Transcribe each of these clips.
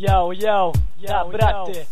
Yo, yo. Da brate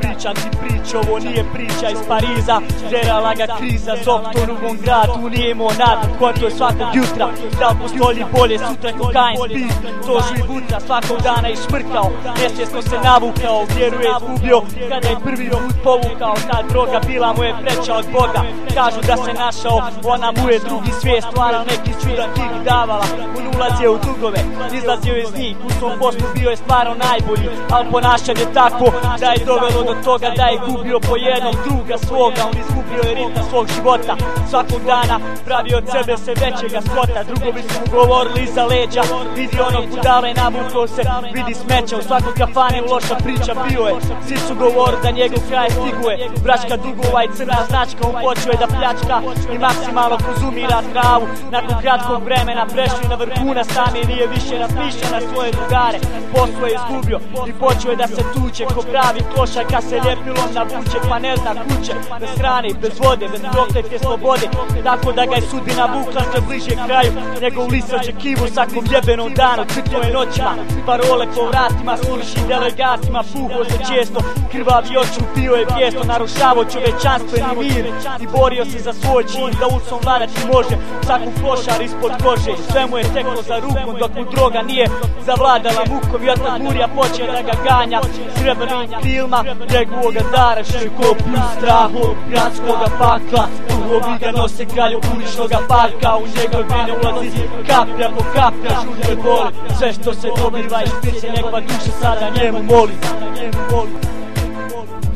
Pričam ti priču, ovo nije priča iz Pariza. Žerala ga kriza, Zokton u mom gradu Nije imao nadu, je svakog jutra. Da postolji bolje, sutra kokain spis To živ butra, svakog dana i šmrkao Nesvjesno se navukao, vjeru je izgubio. Kada je prvi put povukao Ta droga bila mu je preća od Boga. Kažu da se našao, ona mu je drugi svijet Stvarao neki čudan kik davala. On ulazio u dugove, izlazio iz njih U svom poslu bio je stvarno najbolji Al ponašanje tako da je dovelo do toga Da je gubio po jednog druga svoga On izgubio je ritam svog života Svakog dana pravi od sebe se većega skota Drugovi su govorili iza leđa Vidi onog budale, nabukao se Vidi smeća u svakoj kafane Loša priča bio je Svi su govorili da njegov kraj stiguje Bračka dugova i crna značka On počeo je da pljačka i maksimalno konzumira travu Nakon kratkog vremena prešli na vrhuna Sami nije više napiše na svoje drugare Posao je izgubio i počeo je da se tuče Ko pravi klošar kad se ljepilom navuče Pa ne zna kuće, bez hrane, bez vode Bez proklete slobode. Tako da ga je sudbina vukla sve bliže kraju Njegov lis je očekivo svakom jebenom danu Crto je noćima, parole po vratima Sluši delegatima, puho se često Krvavi oču pio je vjesto Narušavo čovečanstveni mir I borio se za svoj čin Da ulicom vladati može Svaku klošar ispod kože Sve mu je teklo za rukom dok mu droga nije Zavladala mukom i od murija počeo da ga ganja Srebrnim krilma njegovoga dara Širko plus strahu gradskoga pakla. Duhovi ga nose kralju uličnoga parka. U njegove vene ulazi kaplja po kaplja Žude boli. Sve što se dobiva i špice Njegova duša sada njemu moli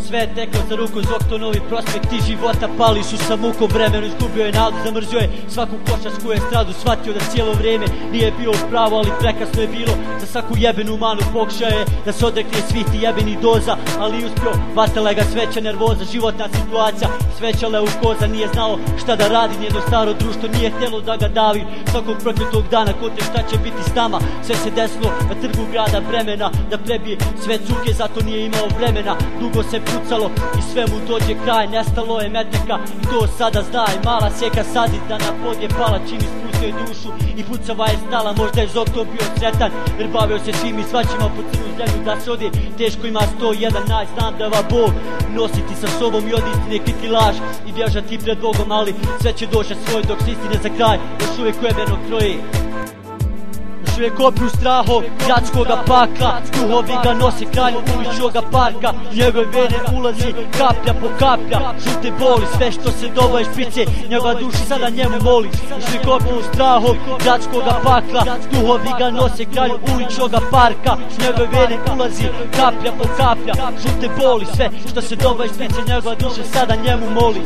sve je teklo za ruku Zoktonovi prospekti života. Pali su sa mukom vremenu Izgubio je nadu, zamrzio je svaku košačku estradu Shvatio da cijelo vrijeme nije bio pravo Ali prekasno je bilo za svaku jebenu manu. Pokušao je da se odrekne svih ti jebenih doza Ali uspio, vatala ga sveća nervoza Životna situacija, svećala u koza Nije znao šta da radi, njeno staro društvo Nije htjelo da ga davi. Svakog prokletog dana Ko te šta će biti s nama. Sve se desilo na trgu grada vremena Da prebije sve cuke, zato nije imao vremena. Dugo se pucalo i sve mu dođe kraj Nestalo je meteka i to sada zna mala sjeka sadi da na pod je pala Čim ispustio je dušu. I pucava je stala Možda je Zokto bio sretan. Jer bavio se svim i svačima po crnu zemlju da se odi Teško ima 101 naj, znam da va Bog Nositi sa sobom i od istine kriti laž. I bježati pred Bogom ali sve će doći svoj dok se istine za kraj. Još uvijek ujebenog troje još uvijek opiju strahov gradskoga pakla Duhovi ga nose kralju uličnoga parka. Njegove vene ulazi kaplja po kaplja. Žute boli sve što se doba iz špice Njegova duša sada njemu moli Još uvijek opiju strahov gradskoga pakla Duhovi ga nose kralju uličnoga parka. Njegove vene ulazi kaplja po kaplja. Žute boli sve što se doba iz špice Njegova duša Sada njemu moli